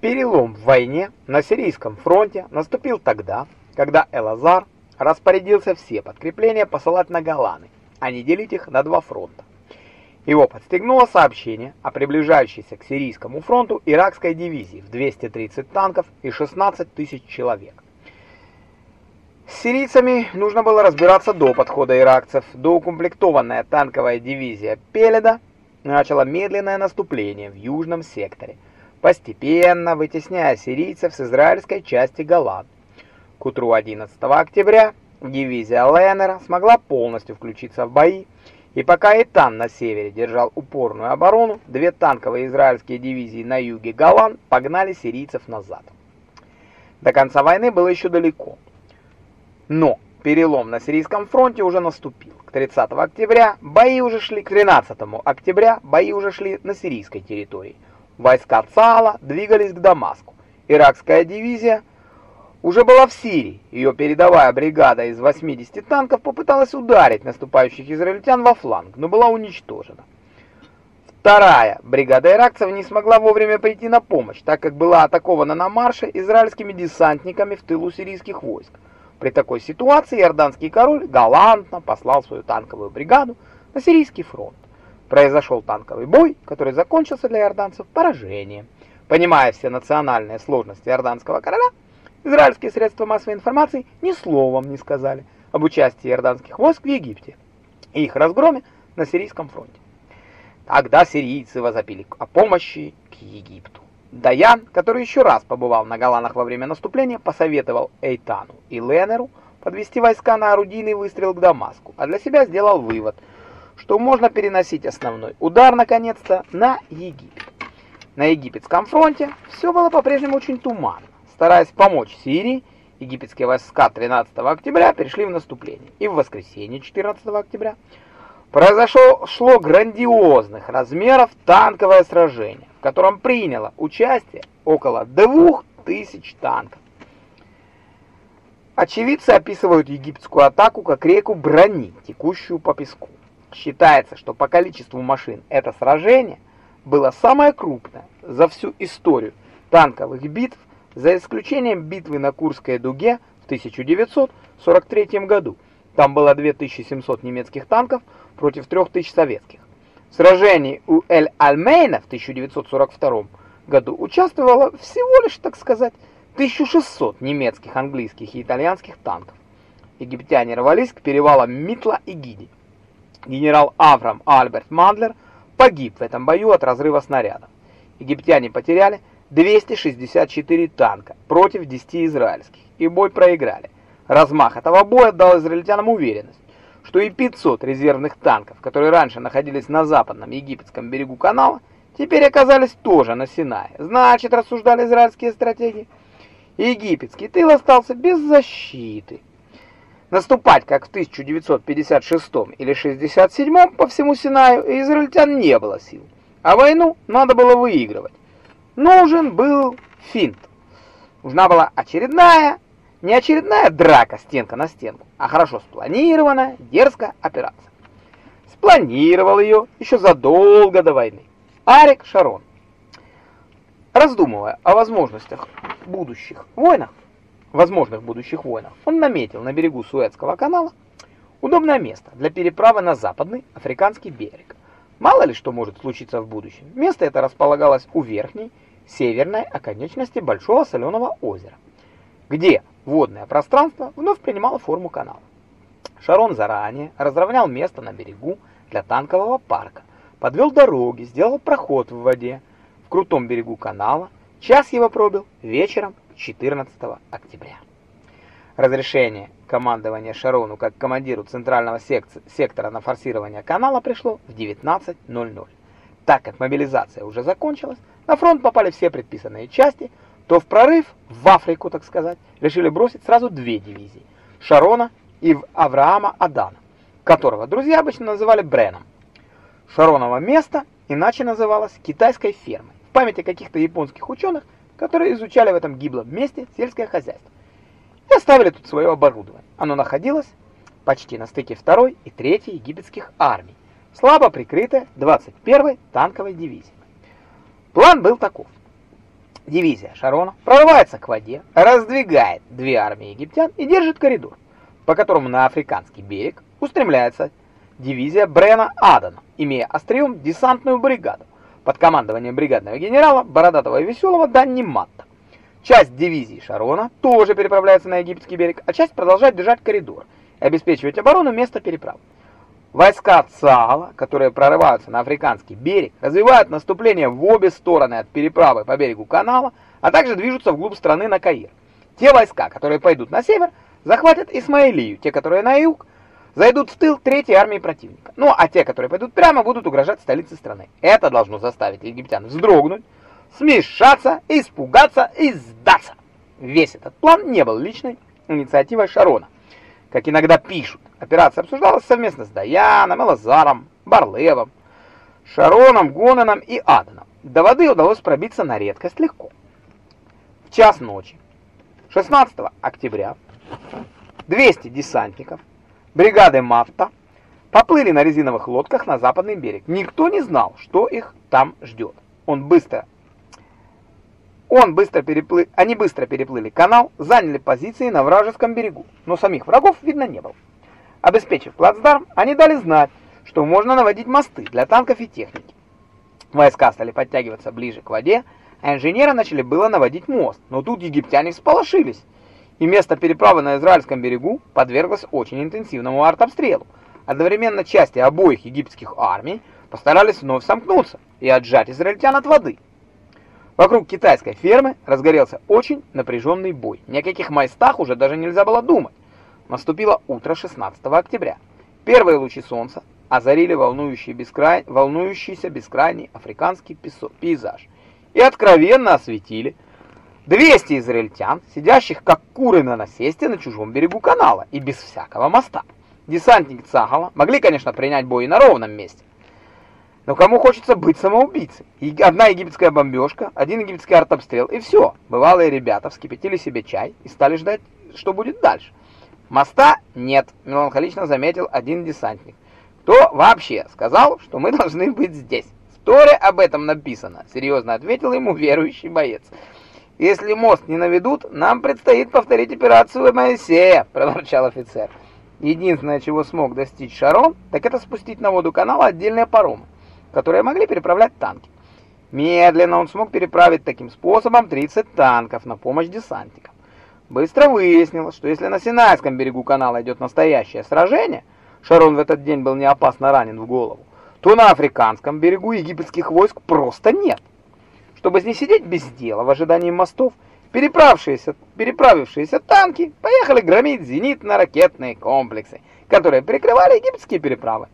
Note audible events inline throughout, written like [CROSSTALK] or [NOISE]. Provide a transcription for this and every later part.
Перелом в войне на Сирийском фронте наступил тогда, когда Элазар распорядился все подкрепления посылать на Голаны, а не делить их на два фронта. Его подстегнуло сообщение о приближающейся к Сирийскому фронту иракской дивизии в 230 танков и 16 тысяч человек. С сирийцами нужно было разбираться до подхода иракцев. Доукомплектованная танковая дивизия Пеледа начала медленное наступление в южном секторе, постепенно вытесняя сирийцев с израильской части Галад. К утру 11 октября дивизия Леннера смогла полностью включиться в бои, и пока Итан на севере держал упорную оборону, две танковые израильские дивизии на юге Голан погнали сирийцев назад. До конца войны было еще далеко. Но перелом на сирийском фронте уже наступил. К 30 октября бои уже шли, к 13 октября бои уже шли на сирийской территории. Войска ЦААЛа двигались к Дамаску. Иракская дивизия уже была в Сирии. Ее передовая бригада из 80 танков попыталась ударить наступающих израильтян во фланг, но была уничтожена. Вторая бригада иракцев не смогла вовремя прийти на помощь, так как была атакована на марше израильскими десантниками в тылу сирийских войск. При такой ситуации иорданский король галантно послал свою танковую бригаду на сирийский фронт. Произошел танковый бой, который закончился для иорданцев поражением. Понимая все национальные сложности иорданского короля, Израильские средства массовой информации ни словом не сказали об участии иорданских войск в Египте и их разгроме на сирийском фронте. Тогда сирийцы возопили о помощи к Египту. Даян, который еще раз побывал на Голанах во время наступления, посоветовал Эйтану и Ленеру подвести войска на орудийный выстрел к Дамаску, а для себя сделал вывод, что можно переносить основной удар наконец-то на Египет. На египетском фронте все было по-прежнему очень туманно. Стараясь помочь Сирии, египетские войска 13 октября перешли в наступление. И в воскресенье 14 октября произошло шло грандиозных размеров танковое сражение, в котором приняло участие около 2000 танков. Очевидцы описывают египетскую атаку как реку брони, текущую по песку. Считается, что по количеству машин это сражение было самое крупное за всю историю танковых битв за исключением битвы на Курской дуге в 1943 году. Там было 2700 немецких танков против 3000 советских. В сражении у Эль-Альмейна в 1942 году участвовало всего лишь, так сказать, 1600 немецких, английских и итальянских танков. Египтяне рвались к перевалам Митла и Гиди. Генерал Авраам Альберт Мандлер погиб в этом бою от разрыва снаряда. Египтяне потеряли 264 танка против 10 израильских, и бой проиграли. Размах этого боя дал израильтянам уверенность, что и 500 резервных танков, которые раньше находились на западном египетском берегу канала, теперь оказались тоже на Синае. Значит, рассуждали израильские стратеги, египетский тыл остался без защиты. Наступать, как в 1956 или 67 по всему Синаю, израильтян не было сил, а войну надо было выигрывать. Нужен был финт. Нужна была очередная, не очередная драка стенка на стенку, а хорошо спланированная, дерзкая операция. Спланировал ее еще задолго до войны. Арик Шарон. Раздумывая о возможностях будущих войнах, возможных будущих войнах, он наметил на берегу Суэцкого канала удобное место для переправы на западный африканский берег. Мало ли что может случиться в будущем. Место это располагалось у верхней, северной оконечности Большого Соленого озера, где водное пространство вновь принимало форму канала. Шарон заранее разровнял место на берегу для танкового парка, подвел дороги, сделал проход в воде в крутом берегу канала. Час его пробил вечером 14 октября. Разрешение командования Шарону как командиру центрального сектора на форсирование канала пришло в 19.00. Так как мобилизация уже закончилась, на фронт попали все предписанные части, то в прорыв в Африку, так сказать, решили бросить сразу две дивизии – Шарона и Авраама Адана, которого друзья обычно называли Бреном. Шароново место иначе называлось китайской фермой, в памяти каких-то японских ученых, которые изучали в этом гиблом месте сельское хозяйство и оставили тут свое оборудование. Оно находилось почти на стыке 2 и 3 египетских армий, слабо прикрытое 21-й танковой дивизией. План был таков. Дивизия Шарона прорывается к воде, раздвигает две армии египтян и держит коридор, по которому на африканский берег устремляется дивизия Брена Адана, имея острием десантную бригаду под командованием бригадного генерала Бородатого и Веселого Данни Матта. Часть дивизии Шарона тоже переправляется на египетский берег, а часть продолжает держать коридор и обеспечивать оборону места переправы. Войска ЦААЛа, которые прорываются на африканский берег, развивают наступление в обе стороны от переправы по берегу канала, а также движутся вглубь страны на Каир. Те войска, которые пойдут на север, захватят Исмаилию, те, которые на юг, зайдут в тыл третьей армии противника. Ну, а те, которые пойдут прямо, будут угрожать столице страны. Это должно заставить египтян вздрогнуть, смешаться, испугаться и сдаться. Весь этот план не был личной инициативой Шарона. Как иногда пишут, операция обсуждалась совместно с Даяном, Элазаром, Барлевом, Шароном, Гонаном и Аданом. До воды удалось пробиться на редкость легко. В час ночи, 16 октября, 200 десантников бригады Мафта поплыли на резиновых лодках на западный берег. Никто не знал, что их там ждет. Он быстро он быстро переплы... Они быстро переплыли канал, заняли позиции на вражеском берегу, но самих врагов видно не было. Обеспечив плацдарм, они дали знать, что можно наводить мосты для танков и техники. Войска стали подтягиваться ближе к воде, а инженеры начали было наводить мост, но тут египтяне всполошились, и место переправы на израильском берегу подверглось очень интенсивному артобстрелу. Одновременно части обоих египетских армий постарались вновь сомкнуться и отжать израильтян от воды. Вокруг китайской фермы разгорелся очень напряженный бой. Ни о каких майстах уже даже нельзя было думать. Наступило утро 16 октября. Первые лучи солнца озарили волнующий бескрай... волнующийся бескрайний африканский пейзаж и откровенно осветили 200 израильтян, сидящих как куры на насесте на чужом берегу канала и без всякого моста. Десантники Цагала могли, конечно, принять бой на ровном месте, но кому хочется быть самоубийцей? Одна египетская бомбежка, один египетский артобстрел, и все. Бывалые ребята вскипятили себе чай и стали ждать, что будет дальше. Моста нет, меланхолично заметил один десантник. Кто вообще сказал, что мы [LAUGHS] должны быть здесь? В Торе об этом написано, серьезно ответил ему верующий боец. Если мост не наведут, нам предстоит повторить операцию Моисея, [LAUGHS] проворчал офицер. Единственное, чего смог достичь Шарон, так это спустить на воду канала отдельные паромы которые могли переправлять танки. Медленно он смог переправить таким способом 30 танков на помощь десантникам. Быстро выяснилось, что если на Синайском берегу канала идет настоящее сражение, Шарон в этот день был не опасно ранен в голову, то на Африканском берегу египетских войск просто нет. Чтобы не сидеть без дела в ожидании мостов, переправившиеся, переправившиеся танки поехали громить зенитно-ракетные комплексы, которые прикрывали египетские переправы.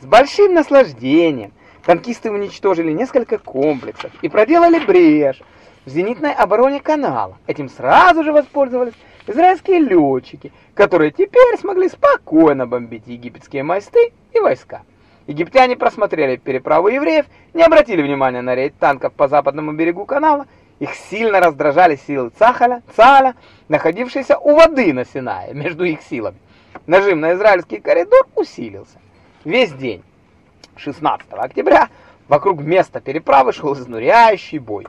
С большим наслаждением Танкисты уничтожили несколько комплексов и проделали брешь в зенитной обороне канала. Этим сразу же воспользовались израильские летчики, которые теперь смогли спокойно бомбить египетские мосты и войска. Египтяне просмотрели переправу евреев, не обратили внимания на рейд танков по западному берегу канала. Их сильно раздражали силы Цахаля, Цаля, находившиеся у воды на Синае, [LAUGHS] между их силами. Нажим на израильский коридор усилился. Весь день 16 октября вокруг места переправы шел изнуряющий бой.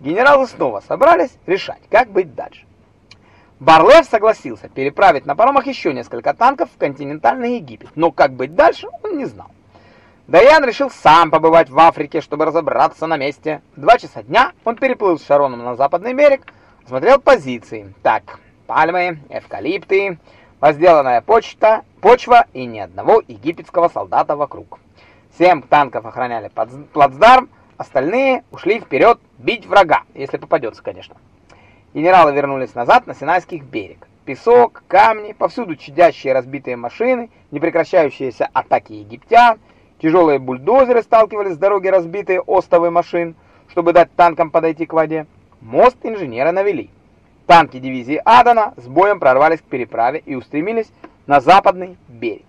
Генералы снова собрались решать, как быть дальше. Барлев согласился переправить на паромах еще несколько танков в континентальный Египет, но как быть дальше, он не знал. Даян решил сам побывать в Африке, чтобы разобраться на месте. В два часа дня он переплыл с Шароном на западный берег, смотрел позиции. Так, пальмы, эвкалипты, возделанная почта, почва и ни одного египетского солдата вокруг. Семь танков охраняли плацдарм, остальные ушли вперед бить врага, если попадется, конечно. Генералы вернулись назад на Синайский берег. Песок, камни, повсюду чадящие разбитые машины, непрекращающиеся атаки египтян, тяжелые бульдозеры сталкивались с дороги разбитые остовы машин, чтобы дать танкам подойти к воде. Мост инженеры навели. Танки дивизии Адана с боем прорвались к переправе и устремились на западный берег.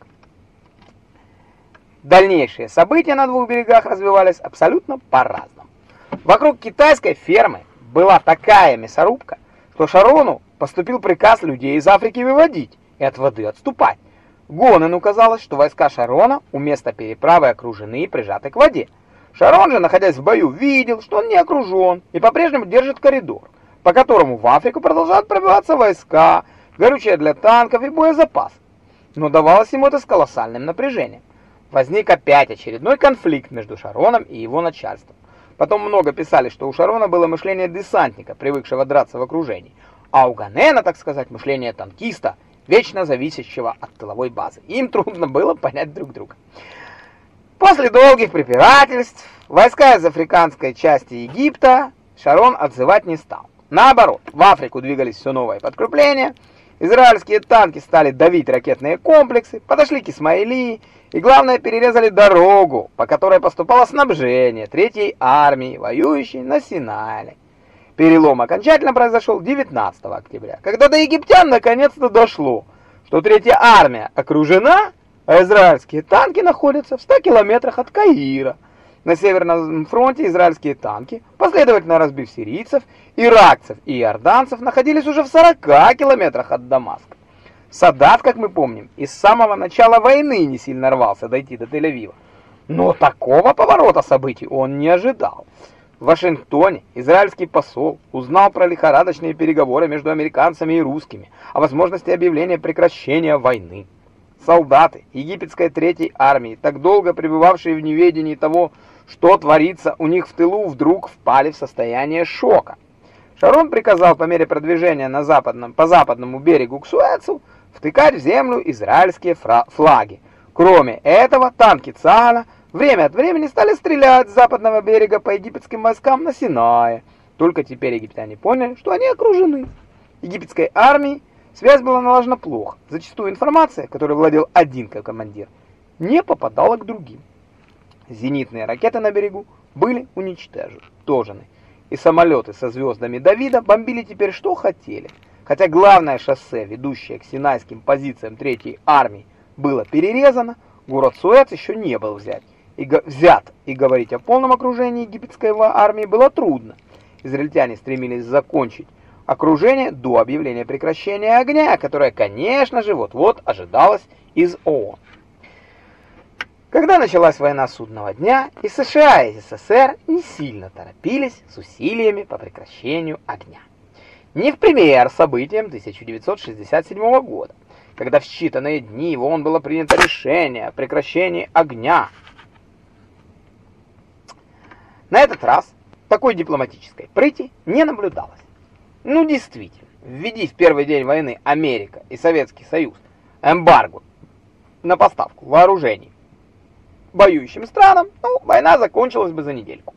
Дальнейшие события на двух берегах развивались абсолютно по-разному. Вокруг китайской фермы была такая мясорубка, что Шарону поступил приказ людей из Африки выводить и от воды отступать. Гонену казалось, что войска Шарона у места переправы окружены и прижаты к воде. Шарон же, находясь в бою, видел, что он не окружен и по-прежнему держит коридор, по которому в Африку продолжают пробиваться войска, горючее для танков и боезапас. Но давалось ему это с колоссальным напряжением. Возник опять очередной конфликт между Шароном и его начальством. Потом много писали, что у Шарона было мышление десантника, привыкшего драться в окружении, а у Ганена, так сказать, мышление танкиста, вечно зависящего от тыловой базы. Им трудно было понять друг друга. После долгих препирательств войска из африканской части Египта Шарон отзывать не стал. Наоборот, в Африку двигались все новые подкрепления, израильские танки стали давить ракетные комплексы, подошли к Исмаилии и, главное, перерезали дорогу, по которой поступало снабжение Третьей армии, воюющей на Синае. Перелом окончательно произошел 19 октября, когда до египтян наконец-то дошло, что Третья армия окружена, а израильские танки находятся в 100 километрах от Каира. На Северном фронте израильские танки, последовательно разбив сирийцев, иракцев и иорданцев, находились уже в 40 километрах от Дамаска. Садат, как мы помним, из самого начала войны не сильно рвался дойти до Тель-Авива. Но такого поворота событий он не ожидал. В Вашингтоне израильский посол узнал про лихорадочные переговоры между американцами и русскими о возможности объявления прекращения войны. Солдаты египетской третьей армии, так долго пребывавшие в неведении того, что творится у них в тылу, вдруг впали в состояние шока. Шарон приказал по мере продвижения на западном, по западному берегу к Суэцу втыкать в землю израильские флаги. Кроме этого, танки ЦАНа время от времени стали стрелять с западного берега по египетским войскам на Синае. Только теперь египтяне поняли, что они окружены. Египетской армии связь была налажена плохо. Зачастую информация, которой владел один как командир, не попадала к другим. Зенитные ракеты на берегу были уничтожены, и самолеты со звездами Давида бомбили теперь что хотели. Хотя главное шоссе, ведущее к синайским позициям Третьей армии, было перерезано, город Суэц еще не был взят и взят, и говорить о полном окружении египетской армии было трудно. Израильтяне стремились закончить окружение до объявления прекращения огня, которое, конечно же, вот-вот ожидалось из ООН. Когда началась война судного дня, и США, и СССР не сильно торопились с усилиями по прекращению огня. Не в пример событиям 1967 года, когда в считанные дни в ООН было принято решение о прекращении огня на этот раз такой дипломатической прыти не наблюдалось. Ну действительно, введи в первый день войны Америка и Советский Союз эмбарго на поставку вооружений воюющим странам, ну, война закончилась бы за недельку.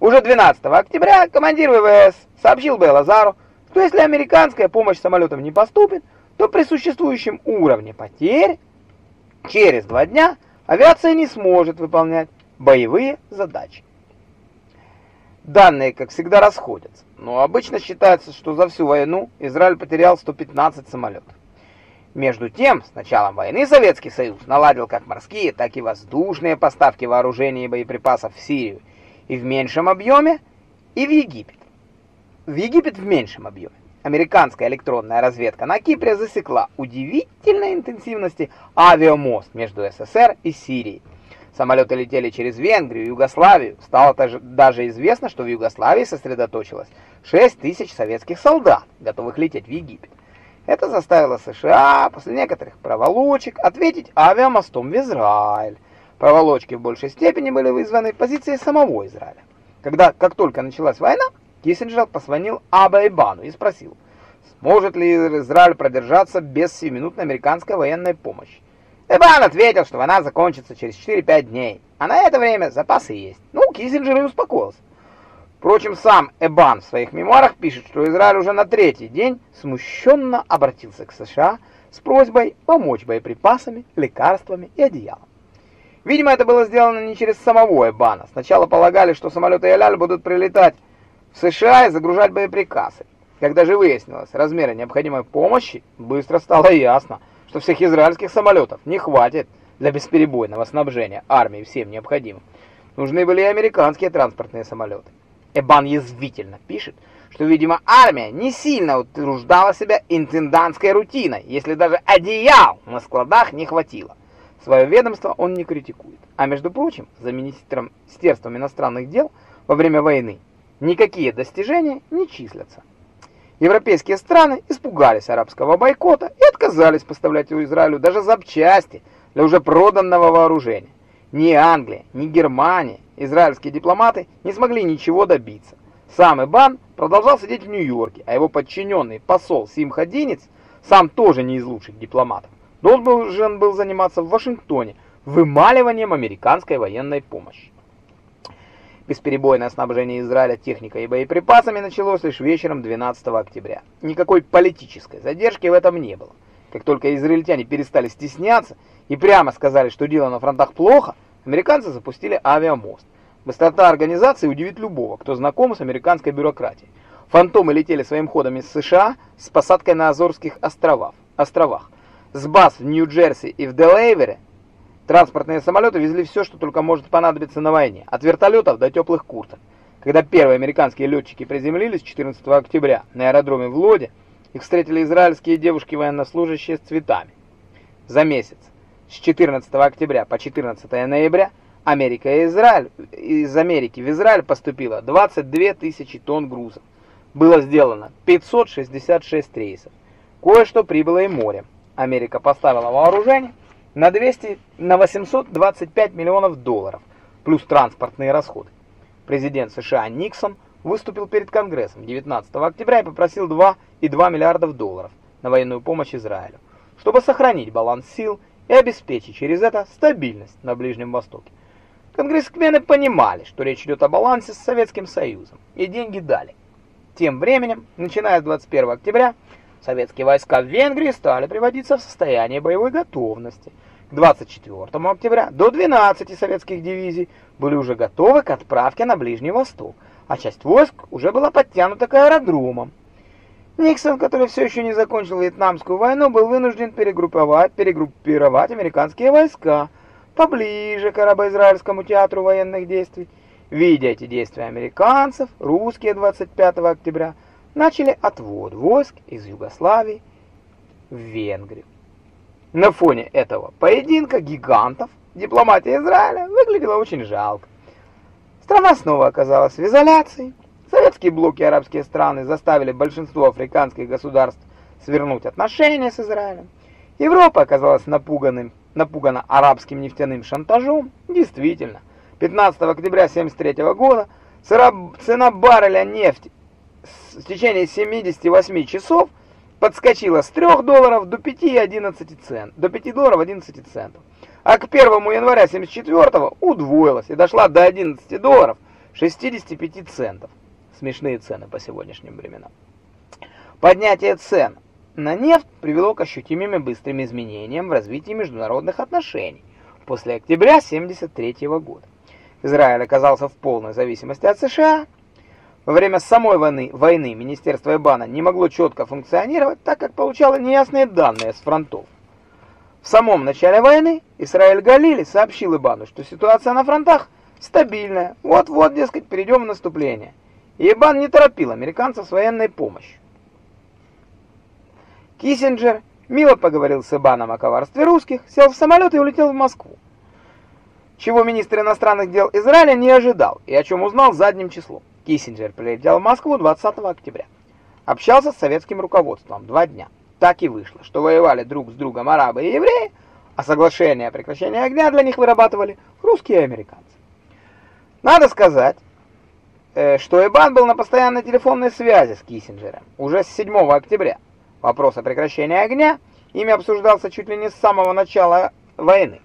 Уже 12 октября командир ВВС сообщил Белазару, что если американская помощь самолетам не поступит, то при существующем уровне потерь через два дня авиация не сможет выполнять боевые задачи. Данные, как всегда, расходятся, но обычно считается, что за всю войну Израиль потерял 115 самолетов. Между тем, с началом войны Советский Союз наладил как морские, так и воздушные поставки вооружений и боеприпасов в Сирию, и в меньшем объеме, и в Египет. В Египет в меньшем объеме. Американская электронная разведка на Кипре засекла удивительной интенсивности авиамост между СССР и Сирией. Самолеты летели через Венгрию, Югославию. Стало даже известно, что в Югославии сосредоточилось 6 тысяч советских солдат, готовых лететь в Египет. Это заставило США после некоторых проволочек ответить авиамостом в Израиль. Проволочки в большей степени были вызваны позицией самого Израиля. Когда, как только началась война, Киссинджер позвонил Абайбану и спросил, сможет ли Израиль продержаться без 7-минутной американской военной помощи. Эбан ответил, что война закончится через 4-5 дней, а на это время запасы есть. Ну, Киссинджер и успокоился. Впрочем, сам Эбан в своих мемуарах пишет, что Израиль уже на третий день смущенно обратился к США с просьбой помочь боеприпасами, лекарствами и одеялом. Видимо, это было сделано не через самого Эбана. Сначала полагали, что самолеты Яляль будут прилетать в США и загружать боеприпасы. Когда же выяснилось размеры необходимой помощи, быстро стало ясно – что всех израильских самолетов не хватит для бесперебойного снабжения армии всем необходимым. Нужны были и американские транспортные самолеты. Эбан язвительно пишет, что, видимо, армия не сильно утруждала себя интендантской рутиной, если даже одеял на складах не хватило. Свое ведомство он не критикует. А между прочим, за министром Министерством иностранных дел во время войны никакие достижения не числятся. Европейские страны испугались арабского бойкота и отказались поставлять Израилю даже запчасти для уже проданного вооружения. Ни Англия, ни Германия, израильские дипломаты не смогли ничего добиться. Сам Ибан продолжал сидеть в Нью-Йорке, а его подчиненный посол Симха Динец, сам тоже не из лучших дипломатов, должен был заниматься в Вашингтоне вымаливанием американской военной помощи. Бесперебойное снабжение Израиля техникой и боеприпасами началось лишь вечером 12 октября. Никакой политической задержки в этом не было. Как только израильтяне перестали стесняться и прямо сказали, что дело на фронтах плохо, американцы запустили авиамост. Быстрота организации удивит любого, кто знаком с американской бюрократией. Фантомы летели своим ходом из США с посадкой на Азорских островах. островах. С баз в Нью-Джерси и в Делейвере транспортные самолеты везли все, что только может понадобиться на войне, от вертолетов до теплых курток. Когда первые американские летчики приземлились 14 октября на аэродроме в Лоде, их встретили израильские девушки-военнослужащие с цветами. За месяц с 14 октября по 14 ноября Америка и Израиль, из Америки в Израиль поступило 22 тысячи тонн грузов. Было сделано 566 рейсов. Кое-что прибыло и морем. Америка поставила вооружение на 200 на 825 миллионов долларов, плюс транспортные расходы. Президент США Никсон выступил перед Конгрессом 19 октября и попросил 2,2 миллиардов долларов на военную помощь Израилю, чтобы сохранить баланс сил и обеспечить через это стабильность на Ближнем Востоке. Конгрессмены понимали, что речь идет о балансе с Советским Союзом, и деньги дали. Тем временем, начиная с 21 октября, советские войска в Венгрии стали приводиться в состояние боевой готовности. К 24 октября до 12 советских дивизий были уже готовы к отправке на Ближний Восток, а часть войск уже была подтянута к аэродромам. Никсон, который все еще не закончил Вьетнамскую войну, был вынужден перегруппировать, перегруппировать американские войска поближе к арабо-израильскому театру военных действий. Видя эти действия американцев, русские 25 октября начали отвод войск из Югославии в Венгрию. На фоне этого поединка гигантов дипломатия Израиля выглядела очень жалко. Страна снова оказалась в изоляции. Советские блоки и арабские страны заставили большинство африканских государств свернуть отношения с Израилем. Европа оказалась напуганным, напугана арабским нефтяным шантажом. Действительно, 15 октября 1973 года цена барреля нефти в течение 78 часов подскочила с 3 долларов до 5,11 цент, до 5 долларов 11 центов. А к 1 января 1974 удвоилась и дошла до 11 долларов 65 центов. Смешные цены по сегодняшним временам. Поднятие цен на нефть привело к ощутимым и быстрым изменениям в развитии международных отношений после октября 1973 года. Израиль оказался в полной зависимости от США. Во время самой войны, войны Министерство Эбана не могло четко функционировать, так как получало неясные данные с фронтов. В самом начале войны Исраиль Галили сообщил Ибану, что ситуация на фронтах стабильная, вот-вот, дескать, перейдем в наступление – и Ибан не торопил американцев с военной помощью. Киссинджер мило поговорил с Ибаном о коварстве русских, сел в самолет и улетел в Москву. Чего министр иностранных дел Израиля не ожидал и о чем узнал задним числом. Киссинджер прилетел в Москву 20 октября. Общался с советским руководством два дня. Так и вышло, что воевали друг с другом арабы и евреи, а соглашение о прекращении огня для них вырабатывали русские и американцы. Надо сказать, Э, что Эбан был на постоянной телефонной связи с Киссинджером уже с 7 октября. Вопрос о прекращении огня ими обсуждался чуть ли не с самого начала войны.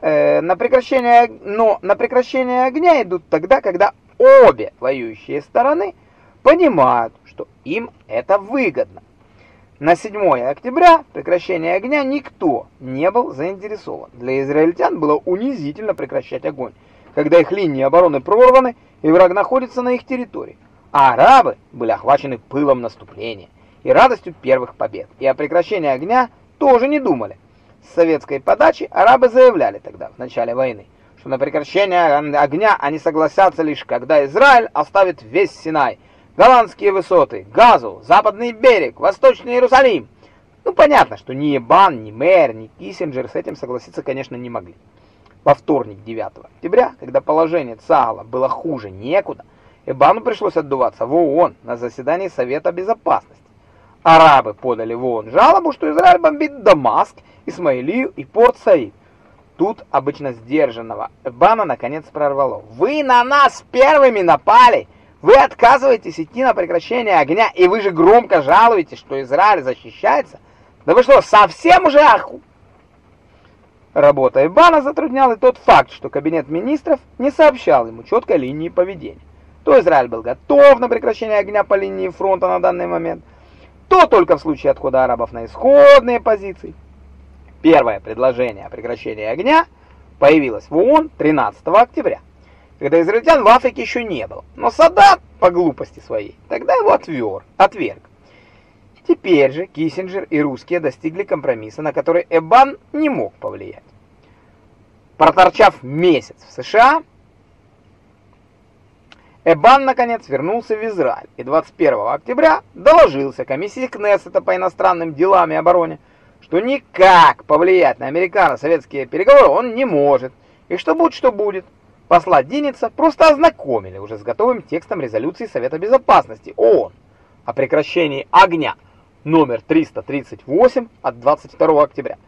Э, на прекращение, но на прекращение огня идут тогда, когда обе воюющие стороны понимают, что им это выгодно. На 7 октября прекращение огня никто не был заинтересован. Для израильтян было унизительно прекращать огонь когда их линии обороны прорваны и враг находится на их территории. А арабы были охвачены пылом наступления и радостью первых побед, и о прекращении огня тоже не думали. С советской подачи арабы заявляли тогда, в начале войны, что на прекращение огня они согласятся лишь когда Израиль оставит весь Синай, голландские высоты, Газу, западный берег, восточный Иерусалим, Ну, понятно, что ни Эбан, ни Мэр, ни Киссинджер с этим согласиться, конечно, не могли. Во вторник, 9 октября, когда положение ЦАГЛа было хуже некуда, Эбану пришлось отдуваться в ООН на заседании Совета Безопасности. Арабы подали в ООН жалобу, что Израиль бомбит Дамаск, Исмаилию и Порт-Саид. Тут обычно сдержанного Эбана наконец прорвало. «Вы на нас первыми напали! Вы отказываетесь идти на прекращение огня, и вы же громко жалуетесь, что Израиль защищается? Да вы что, совсем уже аху?» Работа Эбана затруднял и тот факт, что кабинет министров не сообщал ему четкой линии поведения. То Израиль был готов на прекращение огня по линии фронта на данный момент, то только в случае отхода арабов на исходные позиции. Первое предложение о прекращении огня появилось в ООН 13 октября, когда израильтян в Африке еще не было. Но Саддат, по глупости своей, тогда его отвер, отверг. Теперь же Киссинджер и русские достигли компромисса, на который Эбан не мог повлиять. Проторчав месяц в США, Эбан, наконец, вернулся в Израиль и 21 октября доложился комиссии Кнессета по иностранным делам и обороне, что никак повлиять на американо-советские переговоры он не может, и что будет, что будет. Посла Диница просто ознакомили уже с готовым текстом резолюции Совета Безопасности ООН о прекращении огня номер 338 от 22 октября,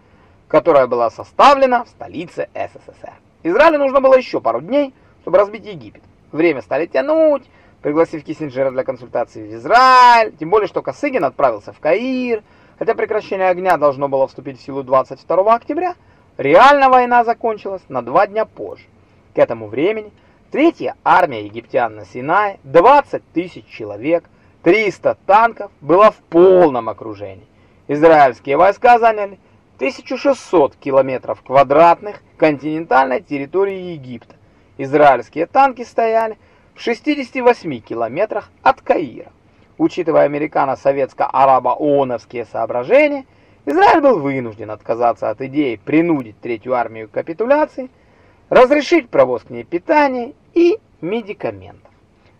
которая была составлена в столице СССР. Израилю нужно было еще пару дней, чтобы разбить Египет. Время стали тянуть, пригласив Киссинджера для консультации в Израиль, тем более, что Косыгин отправился в Каир, Хотя прекращение огня должно было вступить в силу 22 октября, реально война закончилась на два дня позже. К этому времени третья армия египтян на Синае, 20 тысяч человек, 300 танков, была в полном окружении. Израильские войска заняли 1600 километров квадратных континентальной территории Египта. Израильские танки стояли в 68 километрах от Каира. Учитывая американо-советско-арабо-ооновские соображения, Израиль был вынужден отказаться от идеи принудить Третью армию к капитуляции, разрешить провоз к ней питания и медикаментов.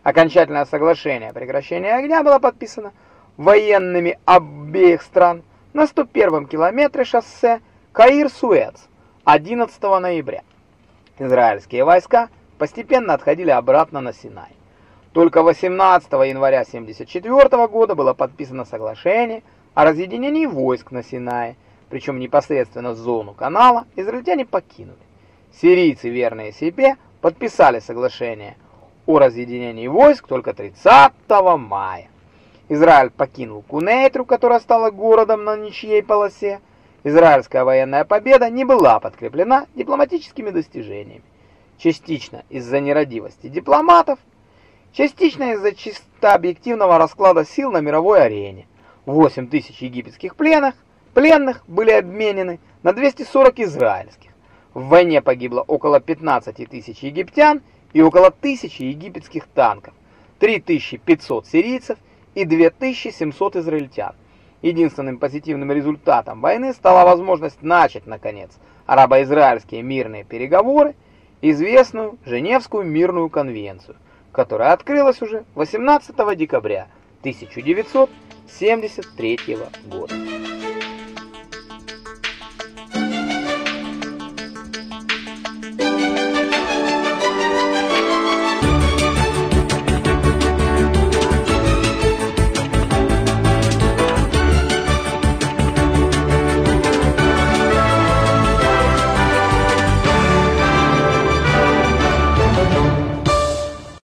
Окончательное соглашение о прекращении огня было подписано военными обеих стран на 101-м километре шоссе Каир-Суэц 11 ноября. Израильские войска постепенно отходили обратно на Синай. Только 18 января 1974 года было подписано соглашение о разъединении войск на Синае, причем непосредственно зону канала израильтяне покинули. Сирийцы, верные себе, подписали соглашение о разъединении войск только 30 мая. Израиль покинул Кунейтру, которая стала городом на ничьей полосе. Израильская военная победа не была подкреплена дипломатическими достижениями. Частично из-за нерадивости дипломатов, Частично из-за чисто объективного расклада сил на мировой арене. 8 тысяч египетских пленных, пленных были обменены на 240 израильских. В войне погибло около 15 тысяч египтян и около 1000 египетских танков, 3500 сирийцев и 2700 израильтян. Единственным позитивным результатом войны стала возможность начать, наконец, арабо-израильские мирные переговоры, известную Женевскую мирную конвенцию – которая открылась уже 18 декабря 1973 года.